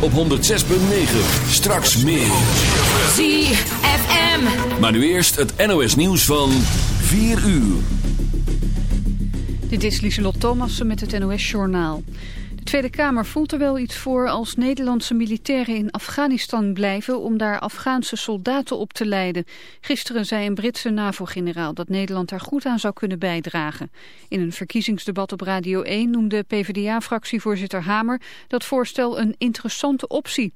op 106.9. Straks meer. ZFM. Maar nu eerst het NOS nieuws van 4 uur. Dit is Lieselot Thomassen met het NOS-journaal. De Tweede Kamer voelt er wel iets voor als Nederlandse militairen in Afghanistan blijven... om daar Afghaanse soldaten op te leiden. Gisteren zei een Britse NAVO-generaal dat Nederland daar goed aan zou kunnen bijdragen. In een verkiezingsdebat op Radio 1 noemde PvdA-fractievoorzitter Hamer... dat voorstel een interessante optie.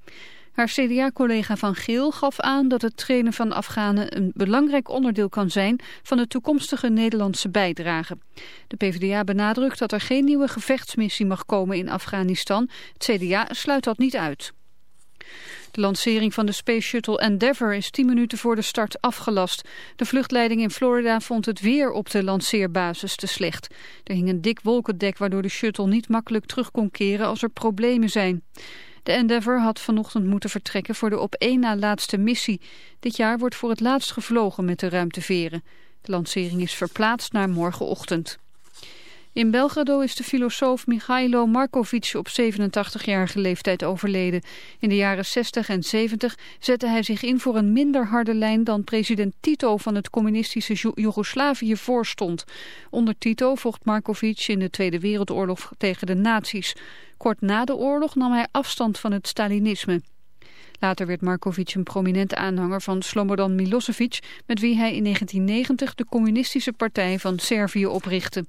Haar CDA-collega Van Geel gaf aan dat het trainen van Afghanen een belangrijk onderdeel kan zijn van de toekomstige Nederlandse bijdrage. De PvdA benadrukt dat er geen nieuwe gevechtsmissie mag komen in Afghanistan. Het CDA sluit dat niet uit. De lancering van de Space Shuttle Endeavour is 10 minuten voor de start afgelast. De vluchtleiding in Florida vond het weer op de lanceerbasis te slecht. Er hing een dik wolkendek waardoor de shuttle niet makkelijk terug kon keren als er problemen zijn. De Endeavour had vanochtend moeten vertrekken voor de op één na laatste missie. Dit jaar wordt voor het laatst gevlogen met de ruimteveren. De lancering is verplaatst naar morgenochtend. In Belgrado is de filosoof Michailo Markovic op 87-jarige leeftijd overleden. In de jaren 60 en 70 zette hij zich in voor een minder harde lijn dan president Tito van het communistische Joegoslavië voorstond. Onder Tito vocht Markovic in de Tweede Wereldoorlog tegen de nazi's. Kort na de oorlog nam hij afstand van het Stalinisme. Later werd Markovic een prominente aanhanger van Slobodan Milosevic... met wie hij in 1990 de communistische partij van Servië oprichtte.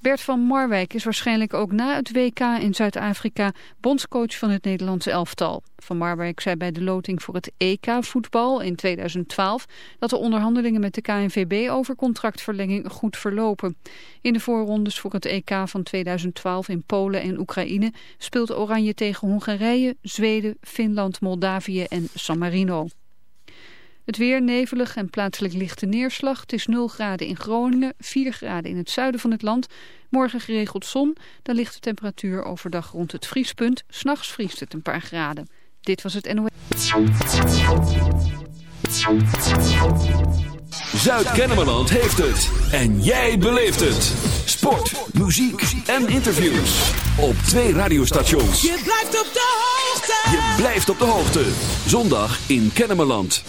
Bert van Marwijk is waarschijnlijk ook na het WK in Zuid-Afrika bondscoach van het Nederlandse elftal. Van Marwijk zei bij de loting voor het EK-voetbal in 2012 dat de onderhandelingen met de KNVB over contractverlenging goed verlopen. In de voorrondes voor het EK van 2012 in Polen en Oekraïne speelt Oranje tegen Hongarije, Zweden, Finland, Moldavië en San Marino. Het weer nevelig en plaatselijk lichte neerslag. Het is 0 graden in Groningen, 4 graden in het zuiden van het land. Morgen geregeld zon, dan ligt de temperatuur overdag rond het vriespunt. S'nachts vriest het een paar graden. Dit was het NOS. Zuid-Kennemerland heeft het. En jij beleeft het. Sport, muziek en interviews. Op twee radiostations. Je blijft op de hoogte. Je blijft op de hoogte. Zondag in Kennemerland.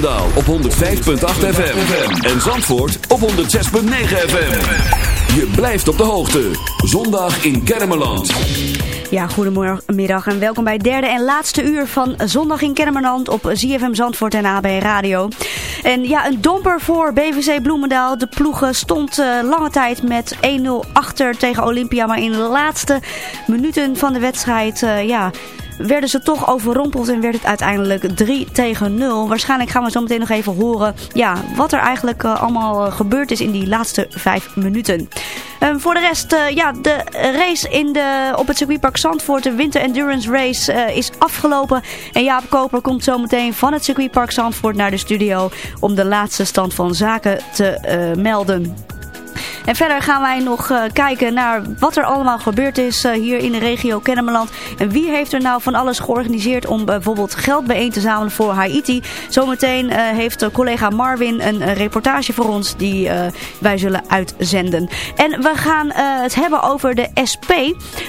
Bloemendaal op 105.8 FM. En Zandvoort op 106.9 FM. Je blijft op de hoogte. Zondag in Kermeland. Ja, goedemiddag en welkom bij het derde en laatste uur van Zondag in Kermeland op ZFM Zandvoort en AB Radio. En ja, een domper voor BVC Bloemendaal. De ploegen stond uh, lange tijd met 1-0 achter tegen Olympia, maar in de laatste minuten van de wedstrijd, uh, ja werden ze toch overrompeld en werd het uiteindelijk 3 tegen 0. Waarschijnlijk gaan we zo meteen nog even horen ja, wat er eigenlijk uh, allemaal gebeurd is in die laatste 5 minuten. Um, voor de rest, uh, ja, de race in de, op het circuitpark Zandvoort, de Winter Endurance Race, is afgelopen. En Jaap Koper komt zo meteen van het circuitpark Zandvoort naar de studio om de laatste stand van zaken te melden. En verder gaan wij nog uh, kijken naar wat er allemaal gebeurd is uh, hier in de regio Kennemerland. En wie heeft er nou van alles georganiseerd om bijvoorbeeld geld bijeen te zamelen voor Haiti. Zometeen uh, heeft collega Marvin een reportage voor ons die wij zullen uitzenden. En we gaan het hebben over de SP.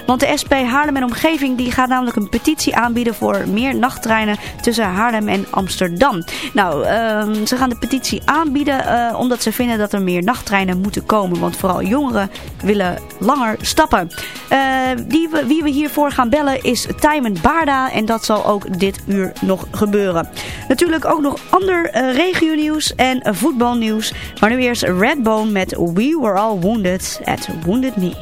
Want de SP Haarlem en Omgeving die gaat namelijk een petitie aanbieden voor meer nachttreinen tussen Haarlem en Amsterdam. Nou, ehm, ze gaan de petitie aanbieden omdat ze vinden dat er meer nachttreinen moeten komen want vooral jongeren willen langer stappen. Uh, die we, wie we hiervoor gaan bellen is Tijmen Baarda en dat zal ook dit uur nog gebeuren. Natuurlijk ook nog ander uh, regionieuws en voetbalnieuws. Maar nu eerst Redbone met We Were All Wounded at Wounded Me.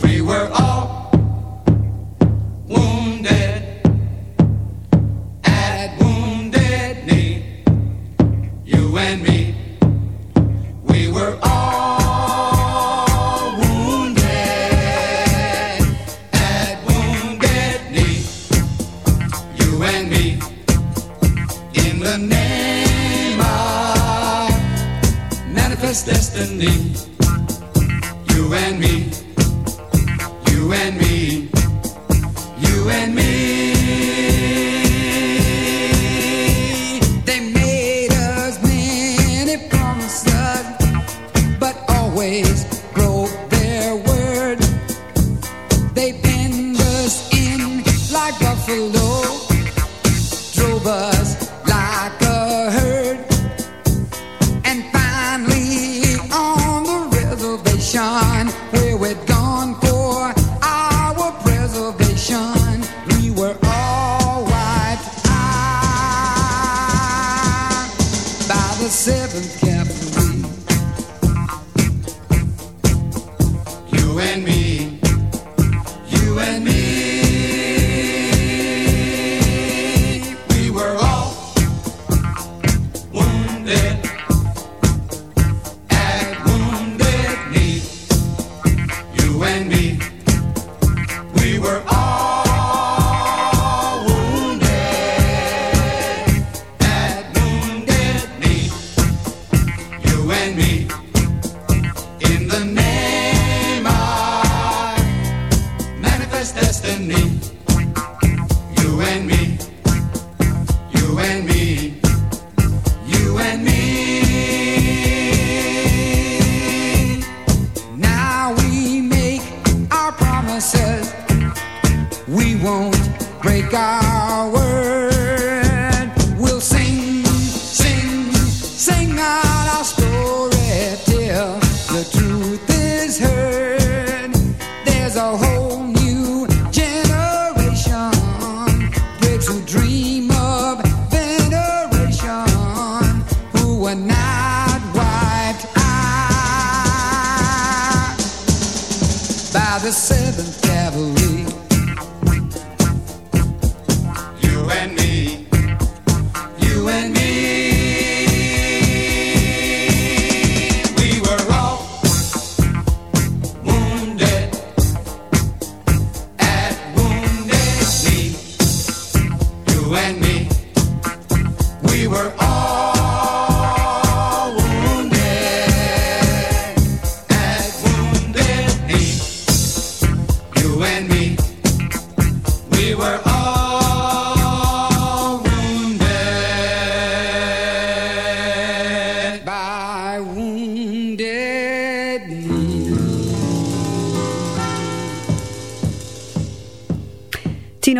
We were all destiny. You and me.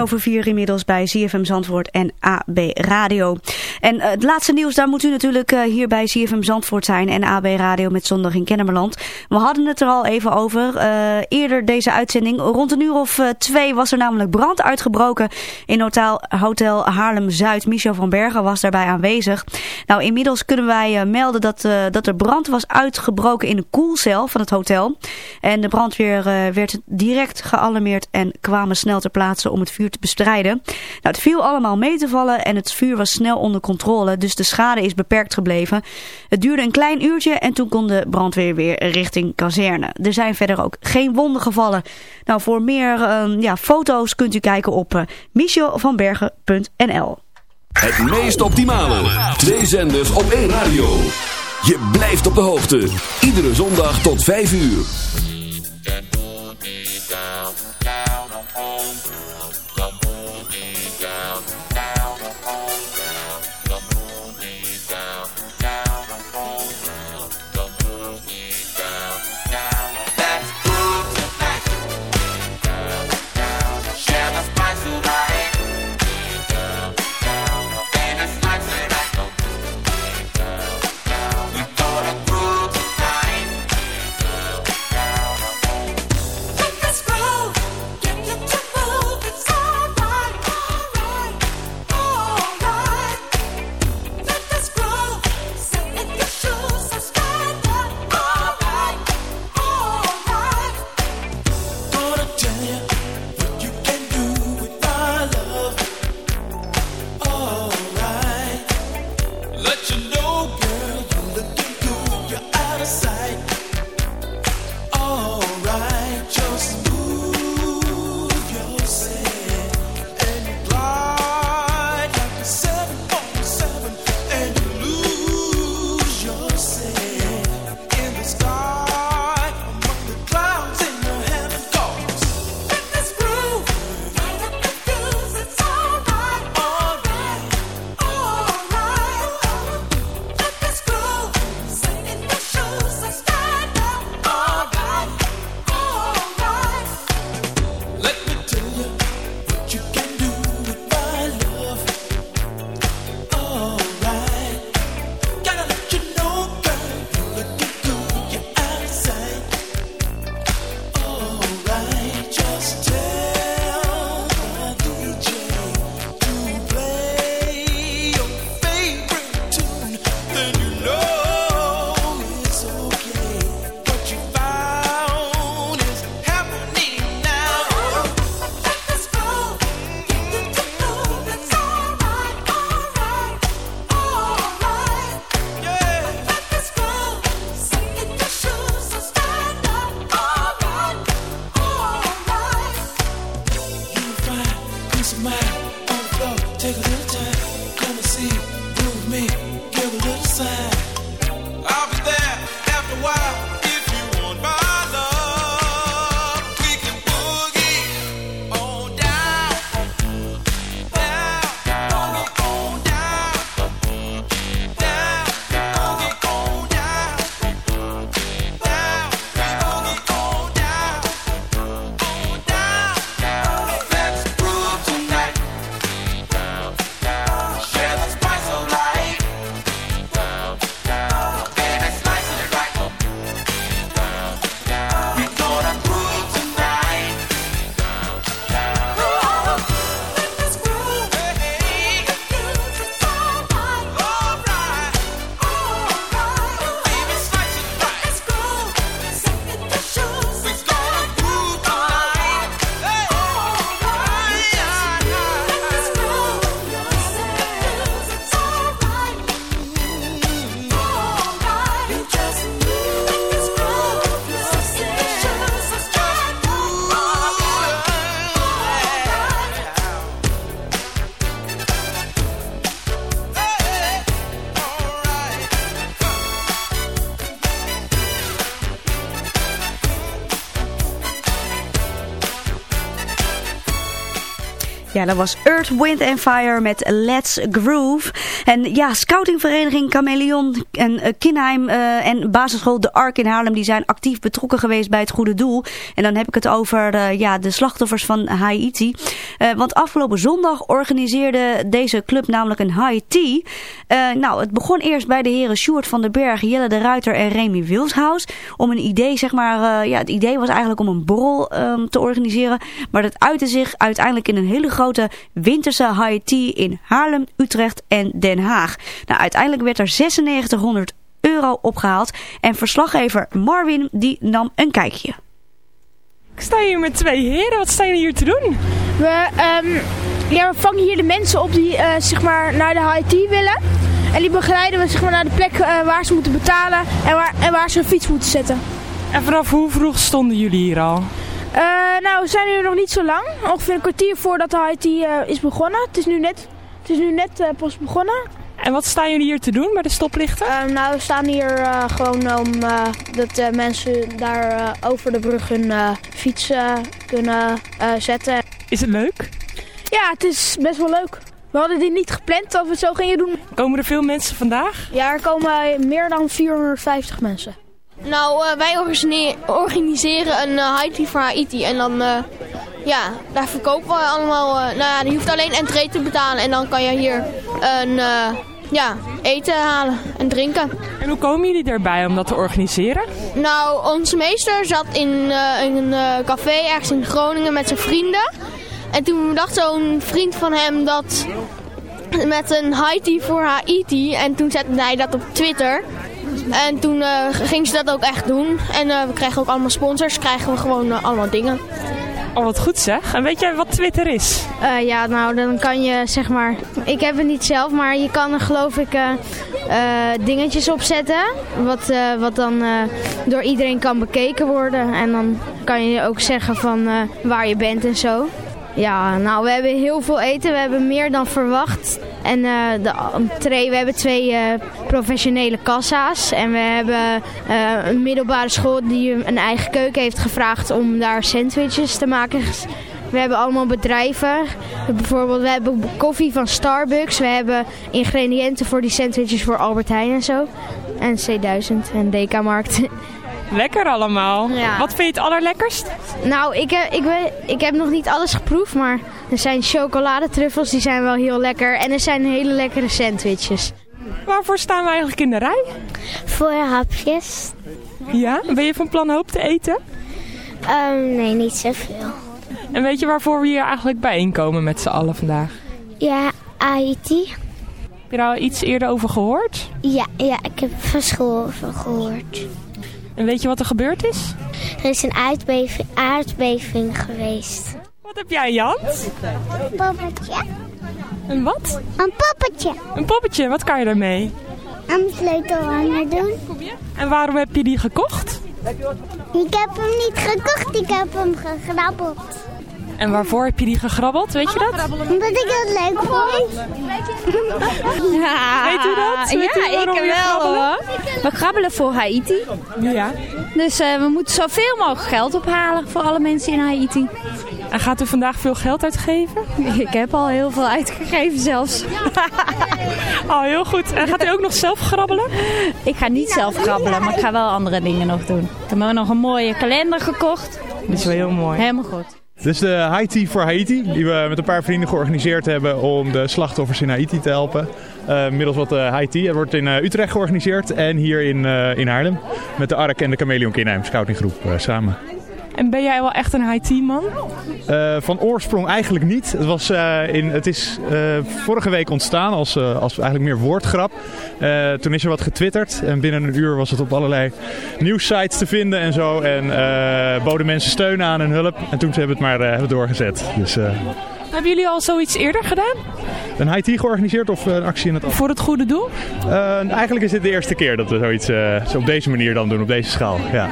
Over vier inmiddels bij ZFM Zandvoort en AB Radio. En het laatste nieuws, daar moet u natuurlijk hier bij ZFM Zandvoort zijn en AB Radio met Zondag in Kennemerland. We hadden het er al even over. eerder deze uitzending, rond een uur of twee was er namelijk brand uitgebroken in Hotel, Hotel Haarlem-Zuid. Michel van Bergen was daarbij aanwezig. Nou, inmiddels kunnen wij melden dat, dat er brand was uitgebroken in de koelcel van het hotel. En de brandweer werd direct gealarmeerd en kwamen snel ter plaatse om het vuur te bestrijden. Nou, het viel allemaal mee te vallen en het vuur was snel onder controle, dus de schade is beperkt gebleven. Het duurde een klein uurtje en toen kon de brandweer weer richting kazerne. Er zijn verder ook geen wonden gevallen. Nou, voor meer ehm, ja, foto's kunt u kijken op uh, Het meest optimale. Twee zenders op één radio. Je blijft op de hoogte. Iedere zondag tot 5 uur. Ja, dat was Earth, Wind and Fire met Let's Groove. En ja, scoutingvereniging Chameleon en uh, Kinheim uh, en basisschool De Ark in Haarlem... die zijn actief betrokken geweest bij het goede doel. En dan heb ik het over uh, ja, de slachtoffers van Haiti. want afgelopen zondag organiseerde deze club namelijk een Haiti. nou, het begon eerst bij de heren Sjoerd van den Berg, Jelle de Ruiter en Remy Wilshaus. Om een idee, zeg maar... ja, het idee was eigenlijk om een borrel um, te organiseren. Maar dat uitte zich uiteindelijk in een hele grote winterse high tea in Haarlem, Utrecht en Den Haag. Nou, uiteindelijk werd er 9600 euro opgehaald en verslaggever Marvin die nam een kijkje. Ik sta hier met twee heren. Wat staan jullie hier te doen? We, um, ja, we vangen hier de mensen op die uh, zeg maar naar de high tea willen. En die begeleiden we zeg maar, naar de plek uh, waar ze moeten betalen en waar, en waar ze een fiets moeten zetten. En vanaf hoe vroeg stonden jullie hier al? Uh, nou, we zijn hier nog niet zo lang. Ongeveer een kwartier voordat de IT uh, is begonnen. Het is nu net, het is nu net uh, pas begonnen. En wat staan jullie hier te doen bij de stoplichten? nou, we staan hier gewoon om dat mensen daar over de brug hun fiets kunnen zetten. Is het leuk? Ja, het is best wel leuk. We hadden dit niet gepland dat we het zo gingen doen. Komen er veel mensen vandaag? Ja, er komen meer dan 450 mensen. Nou, uh, wij organiseren een uh, high tea voor Haiti. En dan, uh, ja, daar verkopen we allemaal. nou ja, je hoeft alleen entree te betalen. En dan kan je hier een, ja, eten halen en drinken. En hoe komen jullie erbij om dat te organiseren? Nou, onze meester zat in, in een café ergens in Groningen met zijn vrienden. En toen dacht zo'n vriend van hem dat met een high tea voor Haiti. En toen zette hij dat op Twitter. En toen uh, ging ze dat ook echt doen. En uh, we krijgen ook allemaal sponsors, krijgen we gewoon uh, allemaal dingen. Oh, wat goed zeg. En weet jij wat Twitter is? ja, nou, dan kan je zeg maar... Ik heb het niet zelf, maar je kan er geloof ik dingetjes opzetten. Wat, wat dan door iedereen kan bekeken worden. En dan kan je ook zeggen van waar je bent en zo. Ja, nou, we hebben heel veel eten. We hebben meer dan verwacht. En uh, de entree, we hebben twee uh, professionele kassa's. En we hebben uh, een middelbare school die een eigen keuken heeft gevraagd om daar sandwiches te maken. We hebben allemaal bedrijven. Bijvoorbeeld, we hebben koffie van Starbucks. We hebben ingrediënten voor die sandwiches voor Albert Heijn en zo. En C1000 en Dekamarkt. Lekker allemaal. Ja. Wat vind je het allerlekkerst? Nou, ik heb, ik, ik heb nog niet alles geproefd, maar er zijn chocoladetruffels, die zijn wel heel lekker. En er zijn hele lekkere sandwiches. Waarvoor staan we eigenlijk in de rij? Voor hapjes. Ja? Ben je van plan hoop te eten? Um, nee, niet zoveel. En weet je waarvoor we hier eigenlijk bijeenkomen met z'n allen vandaag? Ja, Haiti. Heb je daar al iets eerder over gehoord? Ja, ja ik heb van school over gehoord. En weet je wat er gebeurd is? Er is een aardbeving, aardbeving geweest. Wat heb jij, Jan? Een poppetje. Een wat? Een poppetje. Een poppetje, wat kan je daarmee? Een sleutelhanger doen. En waarom heb je die gekocht? Ik heb hem niet gekocht, ik heb hem gegrabbeld. En waarvoor heb je die gegrabbeld, weet je dat? Omdat ik dat leuk vond. Ja. Weet u dat? Weet ja, u ik wel hoor. We grabbelen voor Haiti. Ja. Dus uh, we moeten zoveel mogelijk geld ophalen voor alle mensen in Haiti. En gaat u vandaag veel geld uitgeven? Ik heb al heel veel uitgegeven zelfs. oh, heel goed. En gaat u ook nog zelf grabbelen? Ik ga niet zelf grabbelen, maar ik ga wel andere dingen nog doen. Ik heb nog een mooie kalender gekocht. Dat is wel heel mooi. Helemaal goed. Dit is de Haiti voor Haiti, die we met een paar vrienden georganiseerd hebben om de slachtoffers in Haiti te helpen. Uh, middels wat Haiti. Het wordt in uh, Utrecht georganiseerd en hier in, in Haarlem. Met de ARK en de Chameleon Kinheim scoutinggroep samen. En ben jij wel echt een Haiti-man? Uh, van oorsprong eigenlijk niet. Het, was, uh, in, het is uh, vorige week ontstaan als, als eigenlijk meer woordgrap. toen is er wat getwitterd en binnen een uur was het op allerlei nieuwssites te vinden en zo. En boden mensen steun aan en hulp. En toen hebben we het maar hebben doorgezet. Dus, hebben jullie al zoiets eerder gedaan? Een IT georganiseerd of een actie in het Voor het goede doel? eigenlijk is dit de eerste keer dat we zoiets zo op deze manier dan doen, op deze schaal. Ja.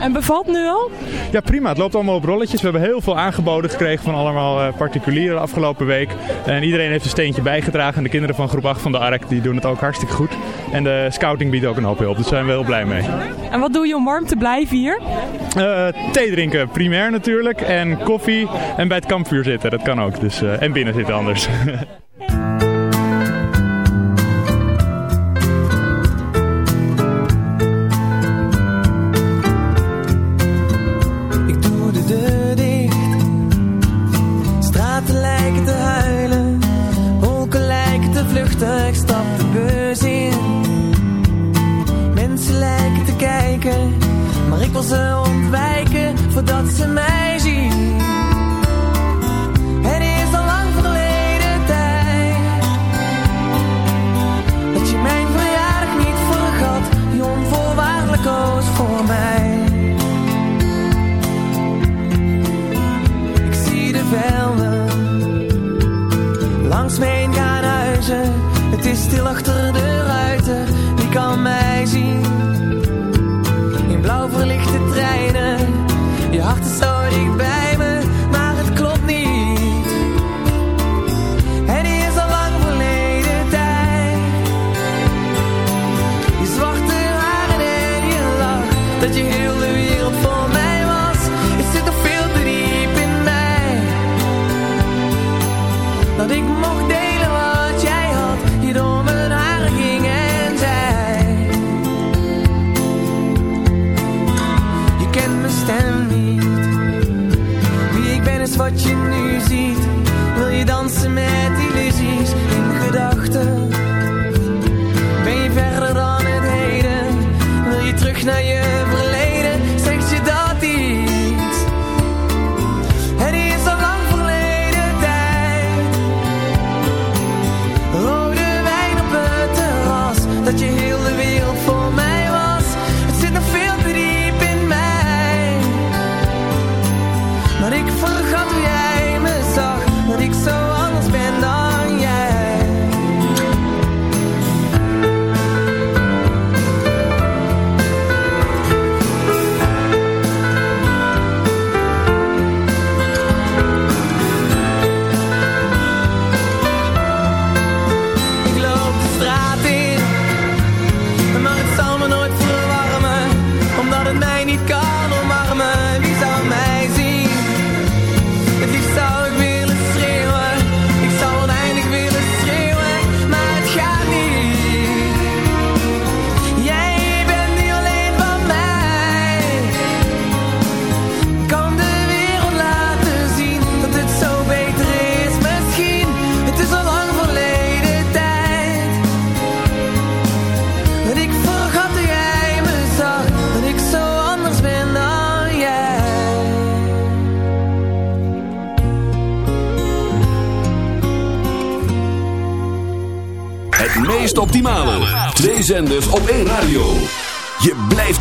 En bevalt nu al? Ja, prima. Het loopt allemaal op rolletjes. We hebben heel veel aangeboden gekregen van allemaal uh, particulieren de afgelopen week. En iedereen heeft een steentje bijgedragen. En de kinderen van groep 8 van de ARK die doen het ook hartstikke goed. En de scouting biedt ook een hoop hulp. Dus daar zijn we heel blij mee. En wat doe je om warm te blijven hier? Thee drinken, primair natuurlijk. En koffie. En bij het kampvuur zitten, dat kan ook. Dus, uh, en binnen zitten anders. ik stap de bus in. Mensen lijken te kijken, maar ik wil ze ontwijken voordat ze mij zien. Langs me heen gaan huizen. Het is stil achter de ruiten, wie kan mij zien?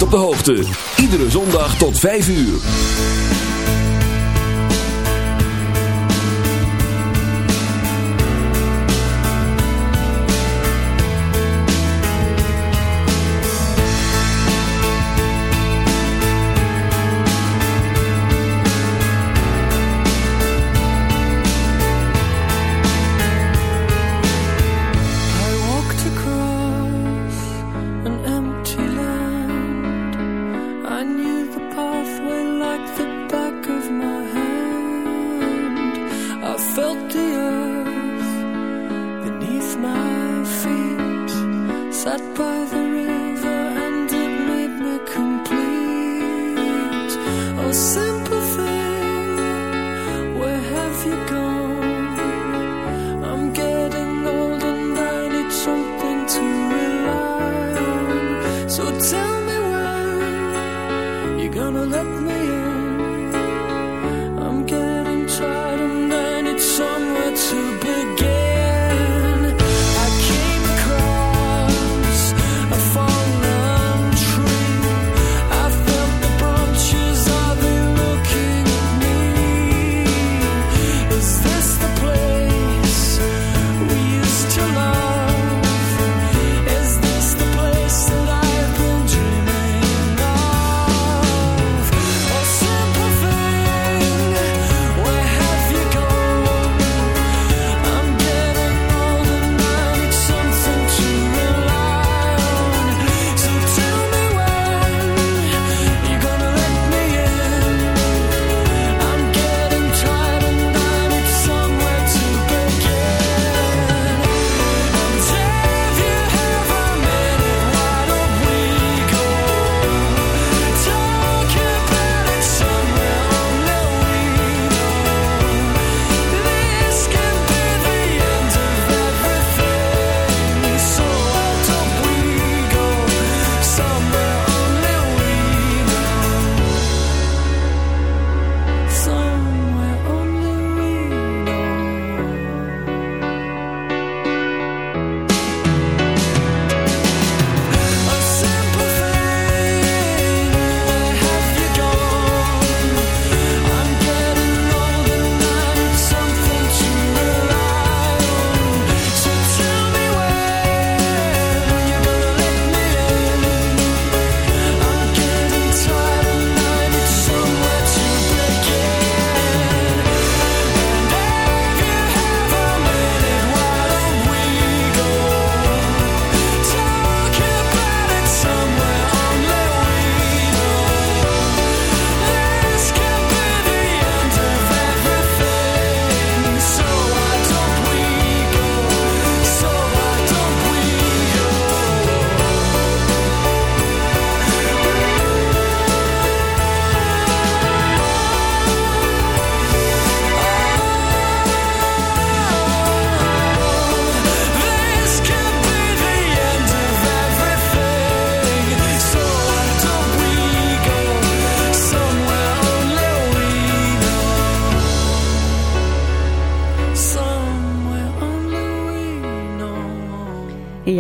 Op de hoogte. Iedere zondag tot 5 uur. Tell me when you're gonna let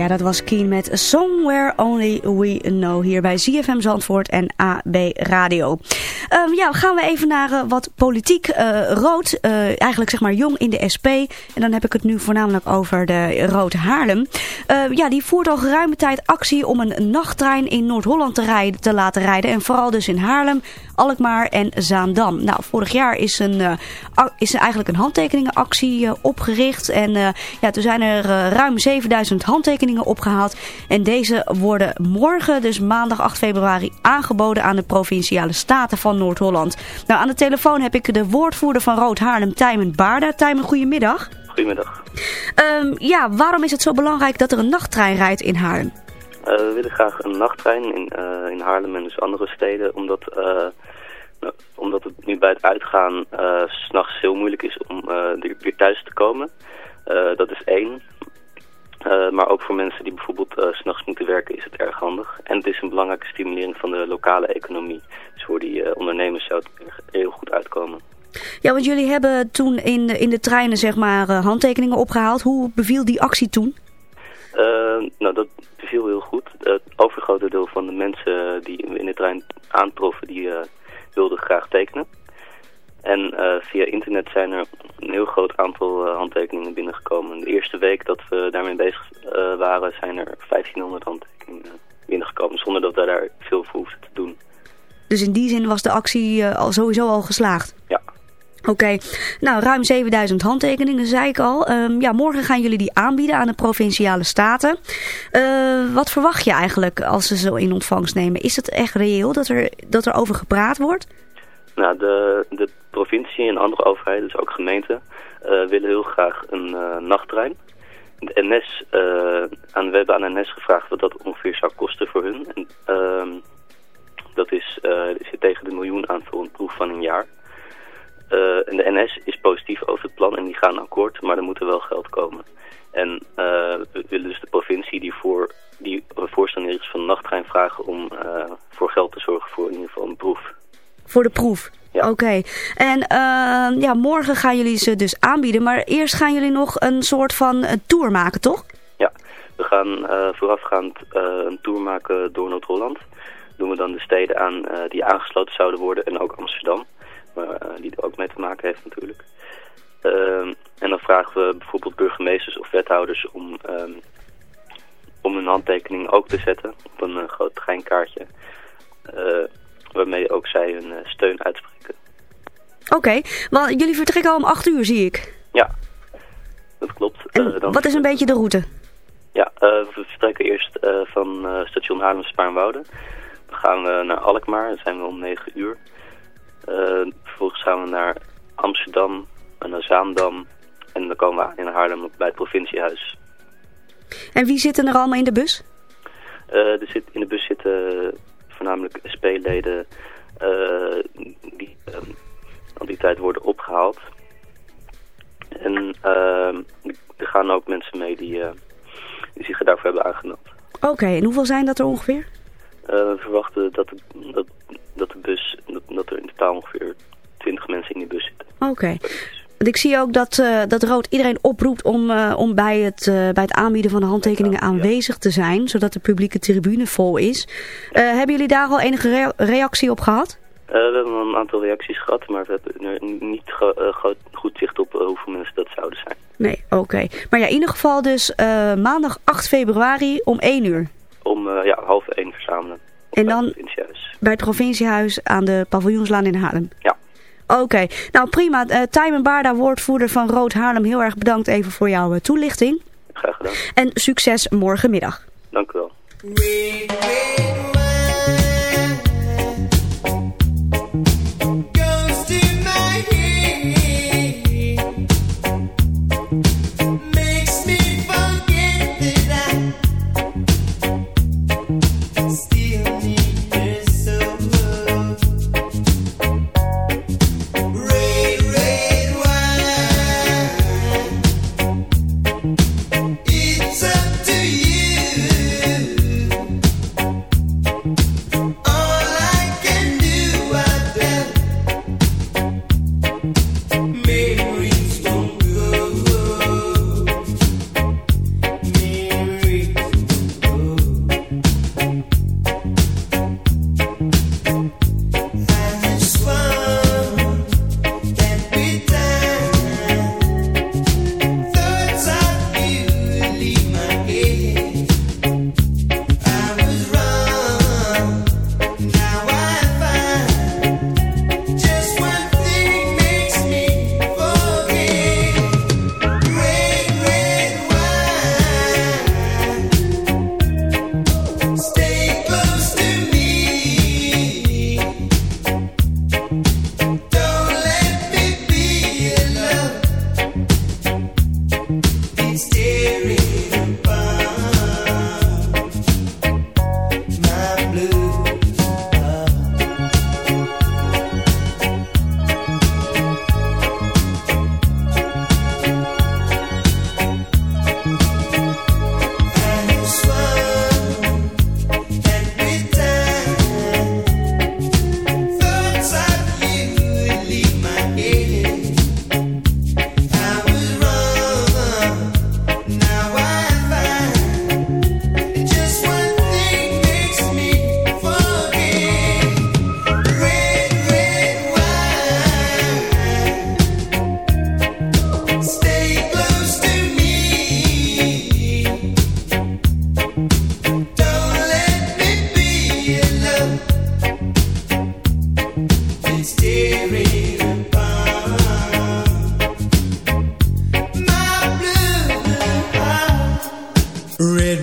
Dat was Keen met Somewhere Only We Know hier bij ZFM Zandvoort en AB Radio. Um, ja, gaan we even naar uh, wat politiek uh, rood. Uh, eigenlijk zeg maar jong in de SP. En dan heb ik het nu voornamelijk over de Rood Haarlem. ja, die voert al geruime tijd actie om een nachttrein in Noord-Holland te, rijden, te laten rijden. En vooral dus in Haarlem, Alkmaar en Zaandam. Nou, vorig jaar is, een, is er eigenlijk een handtekeningenactie opgericht. En ja, toen zijn er ruim 7000 handtekeningen opgehaald. En deze worden morgen, dus maandag 8 februari, aangeboden aan de Provinciale Staten van Noord-Holland. Nou, aan de telefoon heb ik de woordvoerder van Rood Haarlem, Tijmen Baarda. Tijmen, goedemiddag. Goedemiddag. Um, ja, waarom is het zo belangrijk dat er een nachttrein rijdt in Haarlem? Uh, we willen graag een nachttrein in, uh, in Haarlem en dus andere steden, omdat, uh, nou, omdat het nu bij het uitgaan s s'nachts heel moeilijk is om weer thuis te komen. dat is één. Uh, maar ook voor mensen die bijvoorbeeld uh, s'nachts moeten werken is het erg handig. En het is een belangrijke stimulering van de lokale economie. Dus voor die uh, ondernemers zou het heel goed uitkomen. Ja, want jullie hebben toen in, in de treinen zeg maar handtekeningen opgehaald. Hoe beviel die actie toen? nou, dat beviel heel goed. Het overgrote deel van de mensen die in de trein aantroffen, die wilden graag tekenen. En uh, via internet zijn er een heel groot aantal uh, handtekeningen binnengekomen. De eerste week dat we daarmee bezig uh, waren zijn er 1500 handtekeningen binnengekomen. Zonder dat we daar veel voor hoefden te doen. Dus in die zin was de actie al sowieso al geslaagd? Ja. Oké, okay. nou ruim 7000 handtekeningen zei ik al. Um, ja, morgen gaan jullie die aanbieden aan de Provinciale Staten. wat verwacht je eigenlijk als ze zo in ontvangst nemen? Is het echt reëel dat er, dat er over gepraat wordt? Nou, de, de provincie en andere overheden, dus ook gemeenten, uh, willen heel graag een uh, nachttrein. De NS, uh, aan, we hebben aan NS gevraagd wat dat ongeveer zou kosten voor hun. En, ehm, dat is, zit tegen de miljoen aan voor een proef van een jaar. en de NS is positief over het plan en die gaan akkoord, maar er moet er wel geld komen. En we willen dus de provincie die, voor, die voorstander is van de nachttrein vragen om voor geld te zorgen voor in ieder geval een proef. Voor de proef? Ja. Oké. En uh, ja, morgen gaan jullie ze dus aanbieden. Maar eerst gaan jullie nog een soort van een tour maken, toch? Ja. We gaan uh, voorafgaand uh, een tour maken door Noord-Holland. Doen we dan de steden aan die aangesloten zouden worden. En ook Amsterdam. Maar die er ook mee te maken heeft natuurlijk. Ehm, en dan vragen we bijvoorbeeld burgemeesters of wethouders om, ehm, om hun handtekening ook te zetten op een groot treinkaartje waarmee ook zij hun uh, steun uitspreken. Oké, okay, want jullie vertrekken al om 8 uur, zie ik. Ja, dat klopt. En dan wat is een beetje de route? Ja, uh, we vertrekken eerst van station Haarlem-Spaarnwoude. Dan gaan we naar Alkmaar, dan zijn we om 9 uur. vervolgens gaan we naar Amsterdam en naar Zaandam. En dan komen we aan in Haarlem bij het provinciehuis. En wie zitten er allemaal in de bus? er zit, in de bus zitten voornamelijk SP-leden uh, die uh, al die tijd worden opgehaald. En uh, er gaan ook mensen mee die, die zich daarvoor hebben aangemeld. Oké, okay, en hoeveel zijn dat er ongeveer? we verwachten dat dat, dat de bus, dat, dat, er in totaal ongeveer 20 mensen in die bus zitten. Oké. Okay. Ik zie ook dat, uh, dat Rood iedereen oproept om, uh, om bij, het, uh, bij het aanbieden van de handtekeningen aanwezig te zijn. Zodat de publieke tribune vol is. hebben jullie daar al enige rea reactie op gehad? we hebben een aantal reacties gehad, maar we hebben er niet goed zicht op hoeveel mensen dat zouden zijn. Nee, oké. Okay. Maar ja, in ieder geval dus maandag 8 februari om 1 uur. Om ja, half 1 verzamelen. En dan bij het provinciehuis aan de paviljoenslaan in Haarlem? Ja. Oké, okay. nou prima. Uh, Tijmen Baarda, woordvoerder van Rood Haarlem, heel erg bedankt even voor jouw uh, toelichting. Graag gedaan. En succes morgenmiddag. Dank u wel.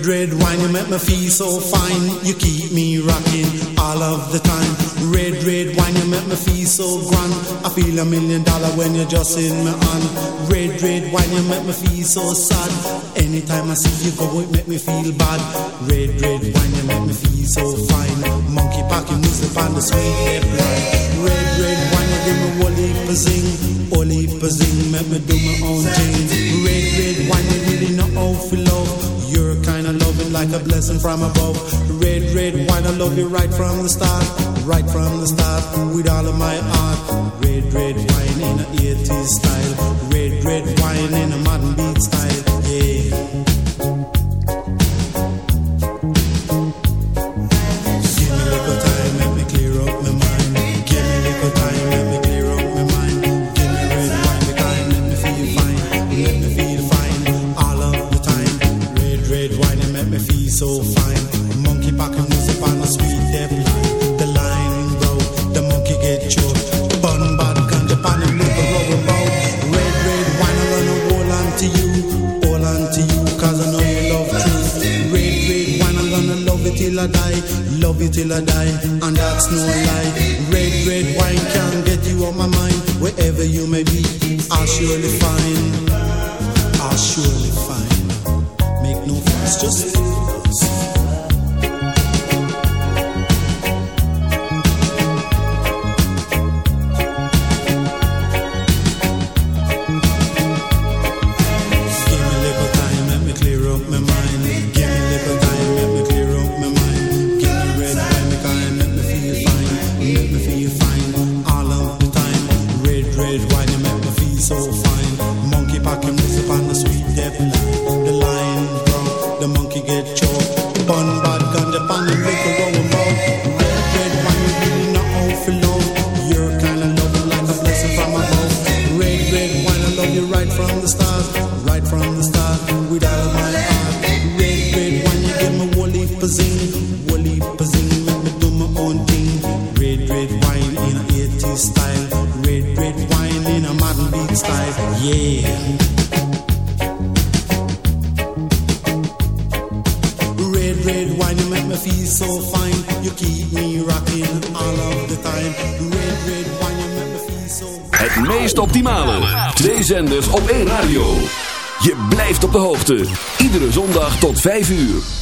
red wine, you make me feel so fine. You keep me rocking all of the time. Red, red wine, you make me feel so grand. I feel a million dollar when you're just in my hand. Red, red wine, you make me feel so sad. Anytime I see you go, it make me feel bad. Red, red wine, you make me feel so fine. Monkey packing your music on the sweet red, red, red wine, you give me whole pazing, of pazing, make me do my own thing. Red, red wine, you really know oh, how to love. Your kind of loving like a blessing from above. Red, red wine, I love you right from the start. Right from the start, with all of my heart. Red, red wine in a 80s style. Red, red wine in a modern beat style till I die, and that's no lie. Red, red wine can get you on my mind. Wherever you may be, I'll surely find. I'll surely find. Make no fuss, just 5 uur.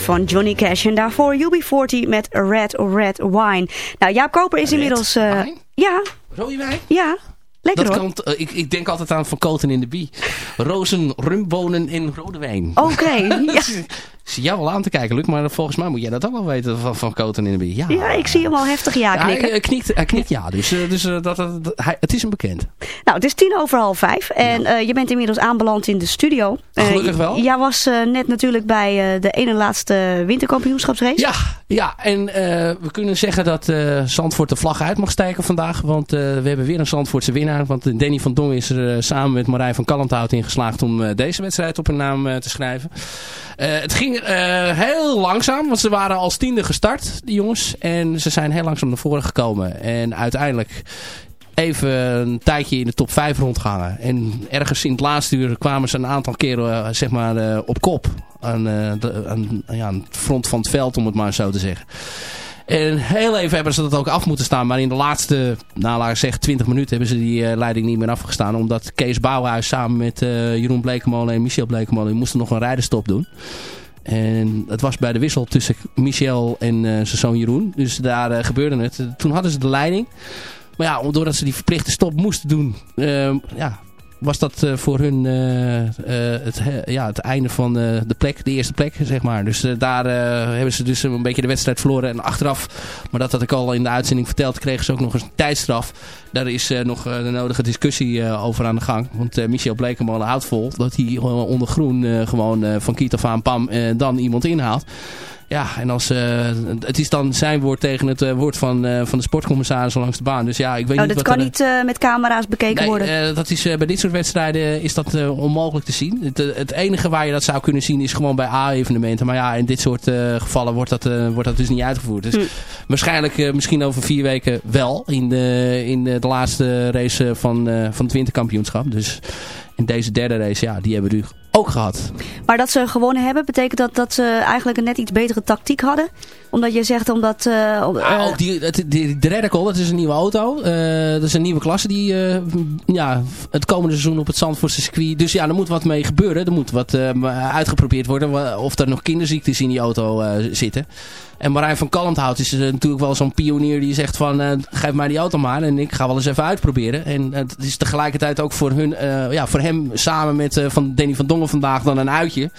Van Johnny Cash. En daarvoor UB40 met Red Red Wine. Nou, Jaap Koper is inmiddels... eh, ja. Rode wijn? Ja. Lekker dat hoor. eh, ik, ik denk altijd aan Van Koten in de Bie. Rozen, rumbonen en rode wijn. Oké, ja. Zie jou wel aan te kijken, Luc, maar volgens mij moet jij dat ook wel weten van, van Koten in de Bie. Ja, Ja, ik zie hem al heftig ja Ja, knikken. hij, hij knikt, hij knikt ja, dus, eh, dus eh, dat, dat, dat- hij, het is een bekend. Nou, het is tien over half vijf en eh, je bent inmiddels aanbeland in de studio. Eh, Gelukkig wel. Jij was eh, net natuurlijk bij eh, de ene laatste winterkampioenschapsrace. Ja, ja en eh, we kunnen zeggen dat eh, Zandvoort de vlag uit mag steken vandaag. Want eh, we hebben weer een Zandvoortse winnaar. Want eh, Danny van Dongen is er eh, samen met Marijn van Kalmthout in geslaagd om eh, deze wedstrijd op hun naam eh, te schrijven. Eh, het ging eh, heel langzaam, want ze waren als tiende gestart, die jongens. En ze zijn heel langzaam naar voren gekomen. En uiteindelijk even een tijdje in de top 5 rondgehangen. En ergens in het laatste uur kwamen ze een aantal keren eh, zeg maar, eh, op kop. Aan, eh, de, aan, ja, aan het front van het veld, om het maar zo te zeggen. En heel even hebben ze dat ook af moeten staan. Maar in de laatste, nou laat ik zeggen, 20 minuten hebben ze die eh, leiding niet meer afgestaan. Omdat Kees Bouwhuis samen met eh, Jeroen Blekemolen en Michel Blekemolen moesten nog een rijdenstop doen. En het was bij de wissel tussen Michel en eh, zijn zoon Jeroen. Dus daar eh, gebeurde het. Toen hadden ze de leiding. Maar ja, doordat ze die verplichte stop moesten doen, eh, ja, was dat eh, voor hun eh, eh, het, he- ja, het einde van de plek, de eerste plek, zeg maar. Dus daar hebben ze dus een beetje de wedstrijd verloren. En achteraf, maar dat had ik al in de uitzending verteld, kregen ze ook nog eens een tijdstraf. Daar is nog de nodige discussie over aan de gang. Want Michel Blekemolen houdt vol dat hij onder groen gewoon van Kiet af aan pam dan iemand inhaalt. Ja, en als, eh, het is dan zijn woord tegen het eh, woord van, eh, van de sportcommissaris langs de baan. Dus ja, ik weet Oh, niet dat wat kan er- niet met camera's bekeken Nee, worden. dat is, bij dit soort wedstrijden is dat onmogelijk te zien. Het, het enige waar je dat zou kunnen zien is gewoon bij A-evenementen. Maar ja, in dit soort gevallen wordt dat, wordt dat dus niet uitgevoerd. Dus Hm. waarschijnlijk misschien over vier weken wel in de, in de, de laatste race van, van het winterkampioenschap. Dus in deze derde race, ja, die hebben we nu ook gehad. Maar dat ze gewonnen hebben, betekent dat dat ze eigenlijk een net iets betere tactiek hadden? Omdat je zegt, omdat... om- Ah, eh, ook die, de Radical, dat is een nieuwe auto. Eh, dat is een nieuwe klasse die ja, het komende seizoen op het Zandvoortse circuit. Dus ja, er moet wat mee gebeuren. Er moet wat uitgeprobeerd worden. Of er nog kinderziektes in die auto zitten. En Marijn van Kalmthout is natuurlijk wel zo'n pionier die zegt van... geef mij die auto maar en ik ga wel eens even uitproberen. En het is tegelijkertijd ook voor, hun, ja, voor hem samen met eh, van Danny van Dongen vandaag dan een uitje.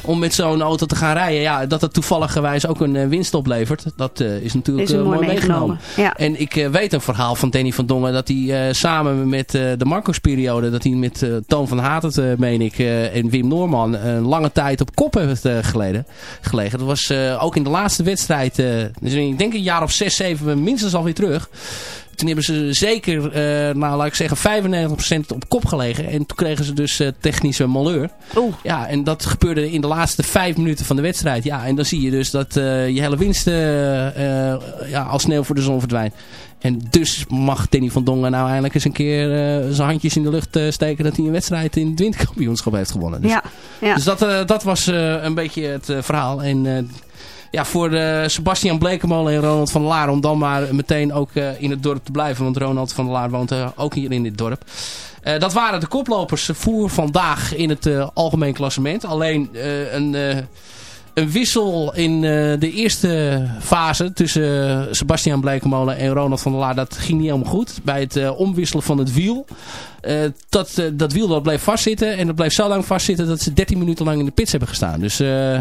Om met zo'n auto te gaan rijden. Ja, dat het toevalligerwijs ook een eh, winst oplevert. Dat eh, is natuurlijk Is eh, mooi mooi meegenomen. meegenomen. Ja. En ik eh, weet een verhaal van Danny van Dongen dat hij samen met de Marcos-periode, dat hij met Toon van Hatert, meen ik, en Wim Noorman een lange tijd op kop heeft geleden, gelegen. Dat was ook in de laatste wedstrijd, dus ik denk een jaar of zes, zeven minstens alweer terug. Toen hebben ze zeker, eh, nou laat ik zeggen, 95% op kop gelegen. En toen kregen ze dus eh, technische malheur. Ja, en dat gebeurde in de laatste vijf minuten van de wedstrijd. Ja, en dan zie je dus dat eh, je hele winst ja, als sneeuw voor de zon verdwijnt. En dus mag Danny van Dongen nou eindelijk eens een keer zijn handjes in de lucht steken dat hij een wedstrijd in het winterkampioenschap heeft gewonnen. Dus, Ja, ja. dus dat, dat was een beetje het verhaal. En ja, voor eh, Sebastian Blekemolen en Ronald van der Laar om dan maar meteen ook eh, in het dorp te blijven. Want Ronald van der Laar woont eh, ook hier in dit dorp. Dat waren de koplopers voor vandaag in het algemeen klassement. Alleen een, een wissel in de eerste fase tussen Sebastian Blekemolen en Ronald van der Laar. Dat ging niet helemaal goed. Bij het omwisselen van het wiel. Eh, dat, eh, dat wiel dat bleef vastzitten. En dat bleef zo lang vastzitten dat ze 13 minuten lang in de pits hebben gestaan. Dus eh,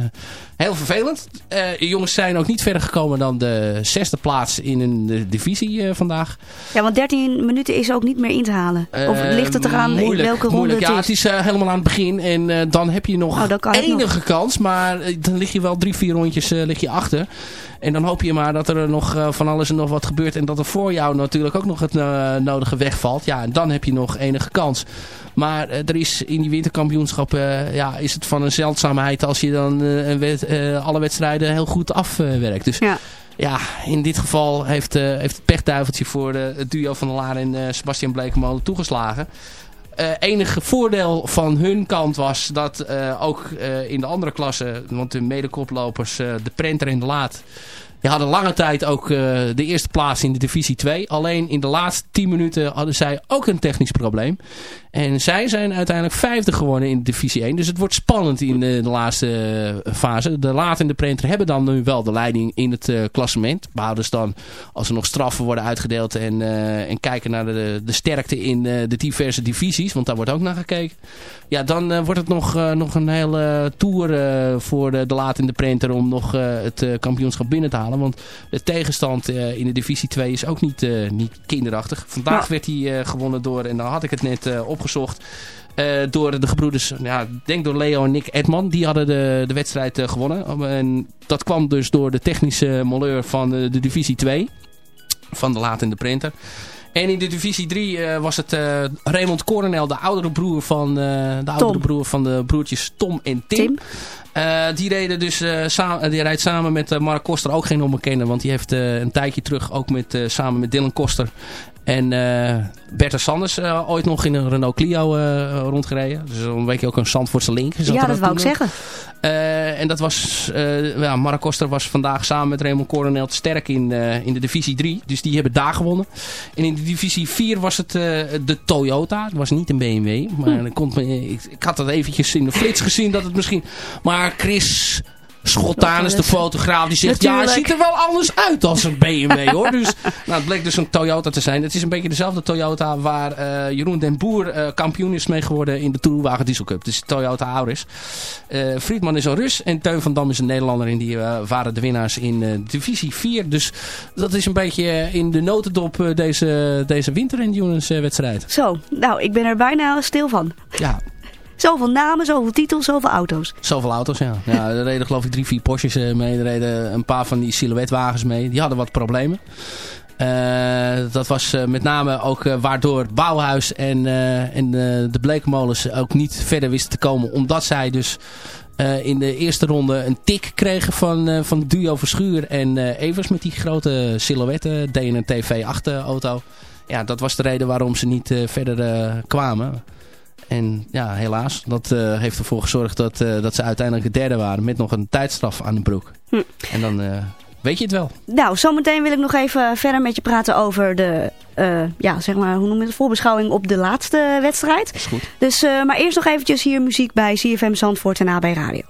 heel vervelend. De jongens zijn ook niet verder gekomen dan de zesde plaats in een divisie vandaag. ja, want 13 minuten is ook niet meer in te halen. of ligt het eraan in welke ronde moeilijk. het ja, is? het is helemaal aan het begin. En dan heb je nog Oh, enige nog. kans. Maar dan lig je wel drie, vier rondjes lig je achter. En dan hoop je maar dat er nog van alles en nog wat gebeurt. En dat er voor jou natuurlijk ook nog het nodige wegvalt. Ja, en dan heb je nog enige kans. Maar eh, er is in die winterkampioenschap eh, ja, is het van een zeldzaamheid als je dan eh, een alle wedstrijden heel goed afwerkt. dus ja. ja, in dit geval heeft, eh, heeft het pechduiveltje voor het duo van der Laar en eh, Sebastian Blekemolen toegeslagen. Enige voordeel van hun kant was dat ook in de andere klassen, want de medekoplopers, de Prenter en de Laat, Die hadden lange tijd ook eh, de eerste plaats in de divisie 2. Alleen in de laatste 10 minuten hadden zij ook een technisch probleem. En zij zijn uiteindelijk vijfde geworden in de divisie 1. Dus het wordt spannend in de, de laatste eh, fase. De laat en de Prenter hebben dan nu wel de leiding in het uh, klassement. Behouden ze dan als er nog straffen worden uitgedeeld. En, en kijken naar de, de sterkte in de diverse divisies. Want daar wordt ook naar gekeken. Ja, dan wordt het nog, nog een hele tour voor de, de laat en de Prenter. Om nog het kampioenschap binnen te halen. Want de tegenstand in de divisie 2 is ook niet, niet kinderachtig. Vandaag werd hij gewonnen door, en dan had ik het net op opgezocht. Uh, door de gebroeders, ja, denk door Leo en Nick Edman. Die hadden de, de wedstrijd uh, gewonnen. En dat kwam dus door de technische molleur van de, de divisie 2. Van de laat in de printer. En in de divisie 3 uh, was het Raymond Coronel, de oudere broer van, de, oudere broer van de broertjes Tom en Tim. Tim. Die reden dus samen, die rijdt samen met Mark Koster ook geen onbekende. Want die heeft een tijdje terug ook met, samen met Dylan Koster en uh, Bertha Sanders uh, ooit nog in een Renault Clio uh, rondgereden. Dus dan weet je ook een Zandvoortse link. Ja, dat wou ik zeggen. En dat was, ja, Mark Koster was vandaag samen met Raymond Coronel te sterk in, in de divisie 3. Dus die hebben daar gewonnen. En in de divisie 4 was het de Toyota. Het was niet een BMW. Maar hm. komt ik, ik had dat eventjes in de flits gezien dat het misschien... Maar Chris... Schottaan is de fotograaf die zegt, Natuurlijk. ja, het ziet er wel anders uit als een BMW hoor. Dus, nou, het bleek dus een Toyota te zijn. Het is een beetje dezelfde Toyota waar uh, Jeroen den Boer uh, kampioen is mee geworden in de Tourwagen Diesel Cup. Dus Toyota Auris. Uh, Friedman is een Rus en Teun van Dam is een Nederlander. En die waren de winnaars in divisie 4. Dus dat is een beetje in de notendop deze, deze winter wedstrijd. Zo, nou ik ben er bijna stil van. Ja, Zoveel namen, zoveel titels, zoveel auto's. Zoveel auto's, ja. ja er reden geloof ik drie, vier Porsches eh, mee. Er reden een paar van die silhouetwagens mee. Die hadden wat problemen. Uh, dat was uh, met name ook uh, waardoor Bouwhuis en, en de Bleekmolens ook niet verder wisten te komen. Omdat zij dus in de eerste ronde een tik kregen van, van duo Verschuur en Evers met die grote silhouetten DNT V8 auto. Ja, dat was de reden waarom ze niet verder kwamen. En ja, helaas. Dat uh, heeft ervoor gezorgd dat, uh, dat ze uiteindelijk de derde waren. Met nog een tijdstraf aan de broek. Hm. En dan uh, weet je het wel. Nou, zometeen wil ik nog even verder met je praten over de... ja, zeg maar, hoe noem je het? Voorbeschouwing op de laatste wedstrijd. is goed. Dus, maar eerst nog eventjes hier muziek bij CFM Zandvoort en AB Radio.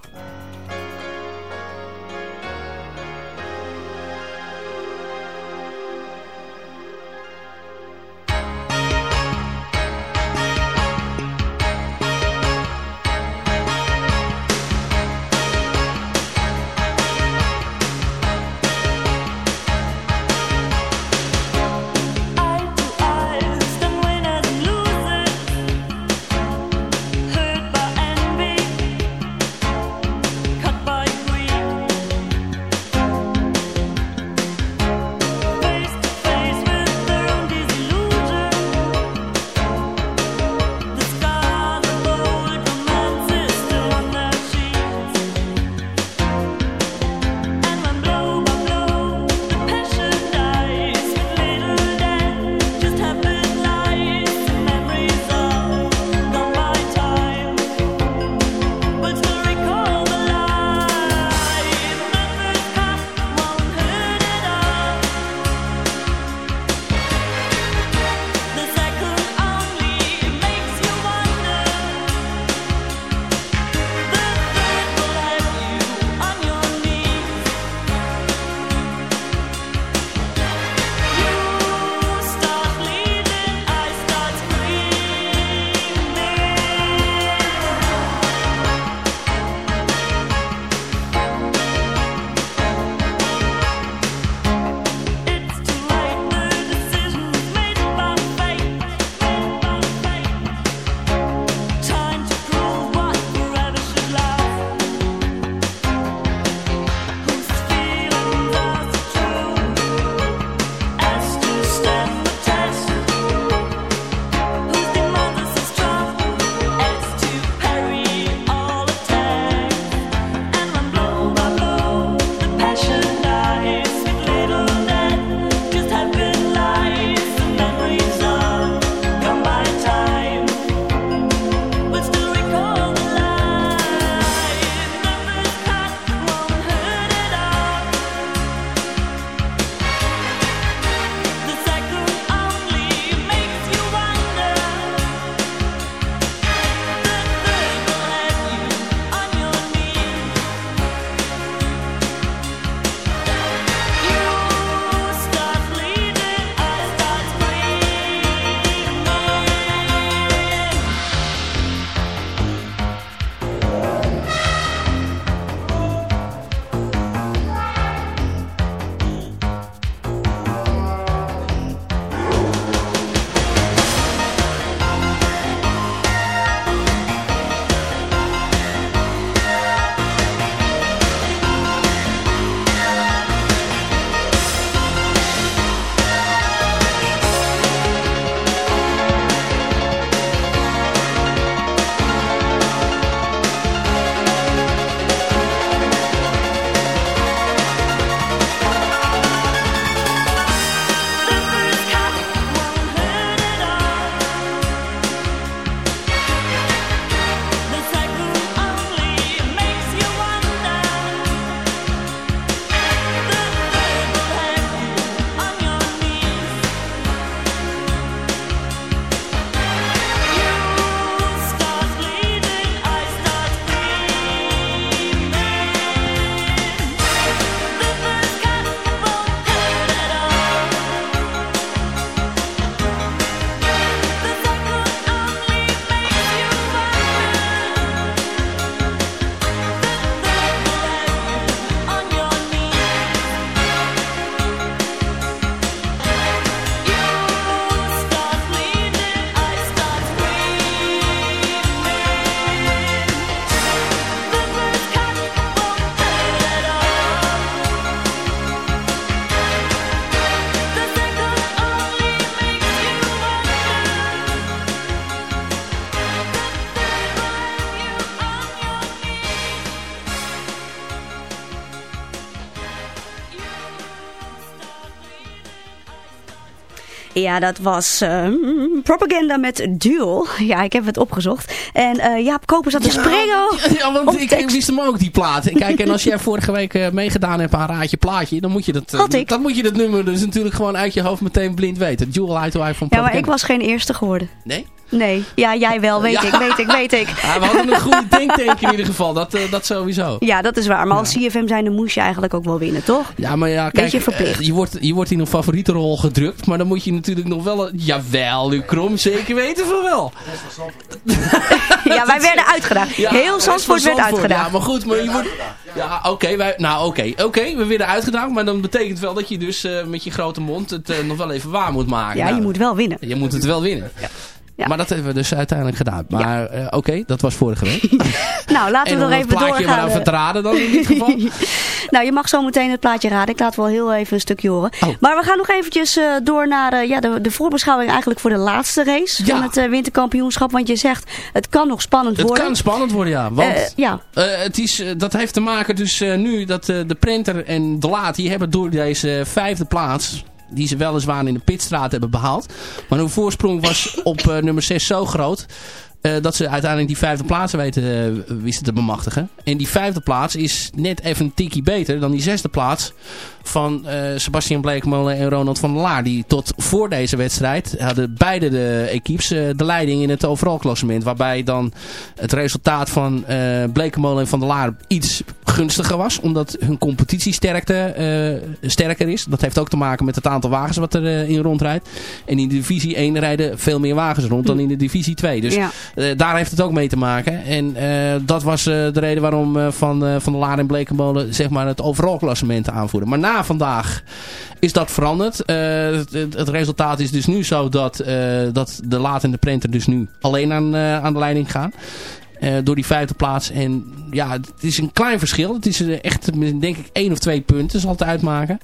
Ja, dat was eh, propaganda met Duel. Ja, ik heb het opgezocht. En eh Jaap Koper zat te springen. Ja, want ik, ik wist hem ook, die plaat. Kijk, en als jij vorige week eh, meegedaan hebt aan Raadje Plaatje, dan moet je dat, eh, Had ik. dan moet je dat nummer dus natuurlijk gewoon uit je hoofd meteen blind weten. To Eye van Ja, maar Propaganda. ik was geen eerste geworden. Nee? Nee. Ja, jij wel, weet Ja. ik, weet ik, weet ik. Ja, we hadden een goede denktank in ieder geval, dat, eh, dat sowieso. Ja, dat is waar. Maar als CFM zijn, dan moest je eigenlijk ook wel winnen, toch? Ja, maar ja, kijk, verplicht. eh, je, wordt, je wordt in een favoriete rol gedrukt, maar dan moet je natuurlijk nog wel... Een, jawel, Luc Krom, zeker weten van wel. Ja, wij werden uitgedaagd. Ja, Heel Zandvoort werd Ja, uitgedaagd. maar goed, maar je wordt... Ja, oké, wij, nou oké, oké, we werden uitgedaagd, maar dan betekent wel dat je dus eh, met je grote mond het nog wel even waar moet maken. Ja, Nou, je moet wel winnen. Je moet het wel winnen. Maar dat hebben we dus uiteindelijk gedaan. Maar eh, oké, dat was vorige week. Nou, laten en we nog het even plaatje maar doorgaan. even te raden dan in dit geval. Nou, je mag zo meteen het plaatje raden. Ik laat wel heel even een stukje horen. Oh. Maar we gaan nog eventjes eh, door naar eh, ja, de, de voorbeschouwing eigenlijk voor de laatste race Ja. van het eh, winterkampioenschap. Want je zegt, het kan nog spannend Het worden. kan spannend worden, ja. Want Eh, ja. eh, het is, eh, dat heeft te maken dus eh, nu dat eh, de printer en de laat... die hebben door deze vijfde plaats... die ze weliswaar in de pitstraat hebben behaald... maar hun voorsprong was op eh, nummer 6 zo groot... eh, dat ze uiteindelijk die vijfde plaats weten, eh, wisten te bemachtigen. En die vijfde plaats is net even een tikkie beter dan die zesde plaats van eh, Sebastian Bleekmolen en Ronald van der Laar. Die tot voor deze wedstrijd hadden beide de equipes de leiding in het overal klassement. Waarbij dan het resultaat van Blekemolen en van der Laar iets gunstiger was. Omdat hun competitiesterkte sterker is. Dat heeft ook te maken met het aantal wagens wat er in rondrijdt. En in de divisie 1 rijden veel meer wagens rond dan in de divisie 2. Dus Ja. Eh, daar heeft het ook mee te maken. En eh, dat was eh, de reden waarom van, van der Laar en Blekemolen zeg maar, het overal klassement aanvoeren. Maar na vandaag is dat veranderd. Het, het- resultaat is dus nu zo dat, dat de Laat en de Printer dus nu alleen aan, aan de leiding gaan. Door die vijfde plaats. En ja, het is een klein verschil. Het is echt, denk ik, één of twee punten zal het uitmaken.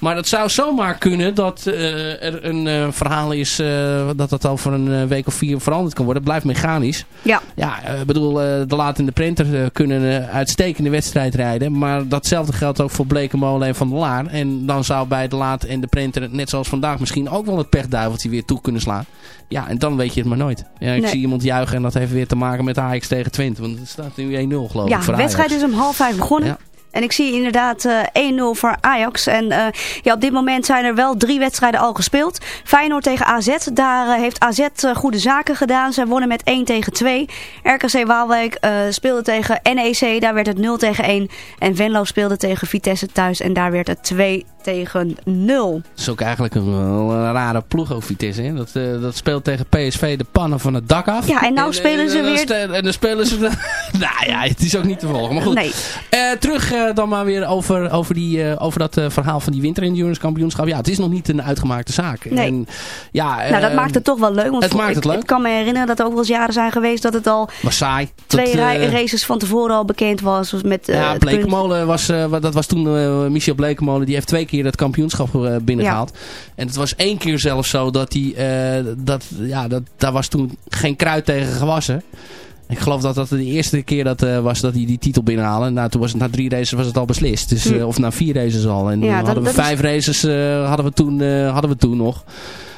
Maar het zou zomaar kunnen dat eh, er een eh, verhaal is eh, dat dat over een week of vier veranderd kan worden. Het blijft mechanisch. Ja. Ja, ik bedoel, de Laat en de Printer kunnen een uitstekende wedstrijd rijden. Maar datzelfde geldt ook voor Blekemolen en Van der Laar. En dan zou bij de Laat en de Printer, net zoals vandaag, misschien ook wel het pechduiveltje weer toe kunnen slaan. Ja, en dan weet je het maar nooit. Ja, ik Nee. zie iemand juichen en dat heeft weer te maken met Ajax tegen Twente. Want het staat nu 1-0 geloof Ja, ik voor de wedstrijd Ajax. is om half vijf begonnen. Ja. En ik zie inderdaad eh 1-0 voor Ajax. En eh, ja, op dit moment zijn er wel drie wedstrijden al gespeeld. Feyenoord tegen AZ. Daar eh, heeft AZ eh, goede zaken gedaan. Zij wonnen met 1 tegen 2. RKC Waalwijk eh, speelde tegen NEC. Daar werd het 0 tegen 1. En Venlo speelde tegen Vitesse thuis. En daar werd het 2 tegen 0. Dat is ook eigenlijk een, wel een rare ploeg ook Vitesse. Hè? Dat, eh, dat speelt tegen PSV de pannen van het dak af. Ja, en nou spelen ze dan weer- En dan spelen ze... nou ja, het is ook niet te volgen. Maar goed. Nee. Eh, terug eh, dan maar weer over, over, die, eh, over dat eh, verhaal van die winter endurance kampioenschap. Ja, het is nog niet een uitgemaakte zaak. Nee. En, ja, nou, dat eh, maakt het toch wel leuk. Want het maakt het ik, leuk. ik kan me herinneren dat er ook wel eens jaren zijn geweest dat het al Maar saai. twee Dat, eh, races van tevoren al bekend was. Met, eh, ja. Blekemolen was, eh, dat was toen eh, Michel Blekemolen. Die heeft twee keer dat kampioenschap eh, binnengehaald. En het was één keer zelfs zo dat hij, eh, dat, ja, dat, daar was toen geen kruid tegen gewassen. Ik geloof dat dat de eerste keer dat, eh, was dat hij die titel binnenhaalde. Nou, toen was het na drie races was het al beslist. Dus, Hm. of na vier races al. En Ja, dat- hadden we dat is- vijf races hadden, we toen, hadden we toen nog.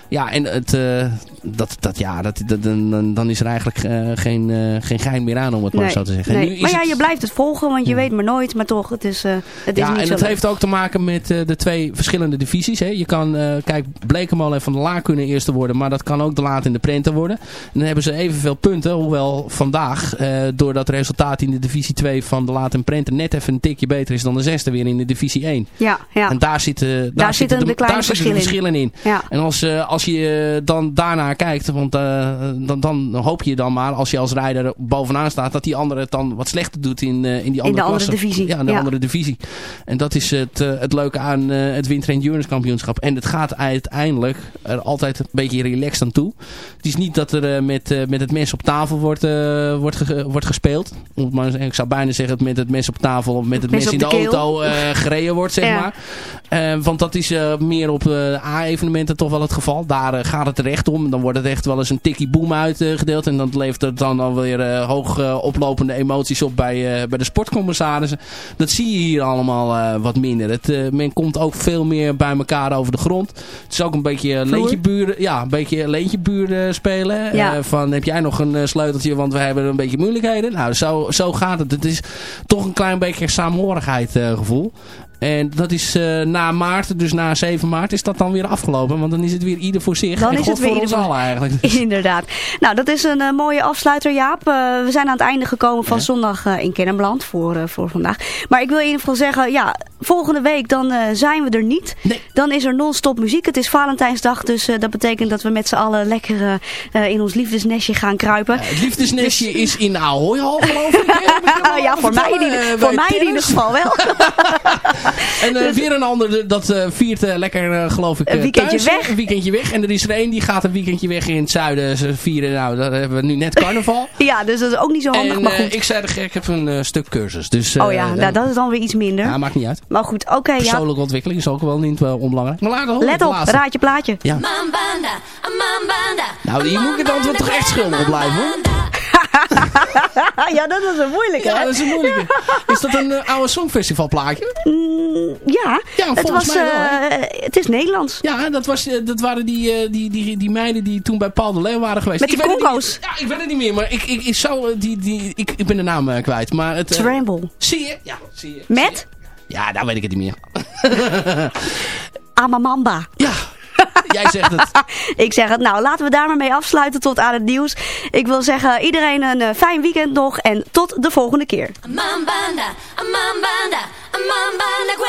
Ja, en het, eh, dat, dat, ja, dat, dat, dan, dan- is er eigenlijk eh, geen, eh, geen gein meer aan, om het maar Nee, zo te zeggen. En nee. nu Maar ja, het- je blijft het volgen, want je weet maar nooit. Maar toch, het is, het is ja, niet en het leuk. heeft ook te maken met de twee verschillende divisies. Hè. Je kan, kijk, Blekemolen en Van der Laar kunnen eerste worden, maar dat kan ook de Laat in de Prenten worden. En dan hebben ze evenveel punten, hoewel vandaag, door dat resultaat in de divisie 2 van de Laat en Prenten net even een tikje beter is dan de zesde weer in de divisie 1. Ja, ja. En daar zitten, daar Daar zitten de kleine daar de verschillen in. Ja. En als, eh, als je eh, dan daarnaar kijkt, want eh, dan, dan hoop je dan maar, als je als rijder bovenaan staat, dat die andere het dan wat slechter doet in, eh, in die andere andere klasse. divisie, Ja, in de ja. andere divisie. En dat is het, het leuke aan het Winter Endurance kampioenschap. En het gaat uiteindelijk er altijd een beetje relaxed aan toe. Het is niet dat er met, met het mes op tafel wordt, wordt, ge- wordt gespeeld. Maar, ik zou bijna zeggen met het mes op tafel of met het Mes in de de auto gereden wordt, zeg Ja. maar. Want dat is meer op A-evenementen toch wel het geval. Daar eh, gaat het terecht om. Dan wordt het echt wel eens een tikkie boom uitgedeeld. en dat levert het dan alweer eh, hoog eh, oplopende emoties op bij, bij de sportcommissarissen. Dat zie je hier allemaal wat minder. Het, men komt ook veel meer bij elkaar over de grond. Het is ook een beetje leentjeburen, ja, een beetje leentjeburen spelen. Ja. Van heb jij nog een sleuteltje, want we hebben een beetje moeilijkheden. Nou, zo, zo gaat het. Het is toch een klein beetje saamhorigheid gevoel. En dat is eh, na maart, dus na 7 maart, is dat dan weer afgelopen. Want dan is het weer ieder voor zich. Dan en is God het weer voor ons allen eigenlijk. Inderdaad. Nou, dat is een eh, mooie afsluiter, Jaap. Eh, we zijn aan het einde gekomen van zondag in Kennemerland voor, voor vandaag. Maar ik wil in ieder geval zeggen, ja, volgende week dan zijn we er niet. Dan is er non-stop muziek. Het is Valentijnsdag, dus dat betekent dat we met z'n allen lekker in ons liefdesnestje gaan kruipen. Het liefdesnestje is in Ahoy-hal, geloof ik. ja, voor mij, voor mij in ieder geval wel. En eh, weer een ander, dat eh, viert eh, lekker, eh, geloof ik, Een weekendje thuis, weg. Een weekendje weg. En er is er één die gaat een weekendje weg in het zuiden. Ze vieren, nou, daar hebben we nu net carnaval. ja, dus dat is ook niet zo handig, en maar goed. ik zei de gek, ik heb een eh, stuk cursus. Dus, eh, oh ja, nou, dat is dan weer iets minder. Ja, maakt niet uit. Maar goed, oké, ja. Persoonlijke ontwikkeling is ook wel niet wel onbelangrijk. Maar laten we Let op, raad je plaatje. Ja. Mambanda, Mambanda. Nou, hier moet ik het antwoord toch echt schuldig op blijven hoor. ja, dat is een moeilijke, Ja, dat is een moeilijke. Is dat een eh, oude songfestival plaatje? Mm, ja, Ja, het, volgens was, mij wel, eh, het is Nederlands. Ja, dat, was, eh, dat waren die, die, die, die meiden die toen bij Paul de Leeuw waren geweest. Met die congo's. Ja, ik weet het niet meer, maar ik, ik, ik, zou, die, die, ik, ik ben de naam kwijt. Maar het, Tramble. Zie je? Ja, zie je. Met Ja, nou weet ik het niet meer. Amamamba. Ja, jij zegt het. ik zeg het. Nou, laten we daar maar mee afsluiten tot aan het nieuws. Ik wil zeggen, iedereen een eh, fijn weekend nog en tot de volgende keer. Mambanda, Mambanda, Mambanda,